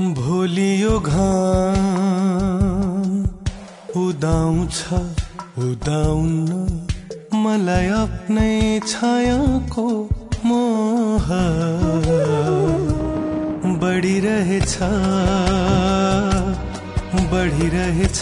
भोलियो घाम। उदाउँछ उदाउन। मलाई आफ्नै छायाको मोह बढिरहेछ बढिरहेछ।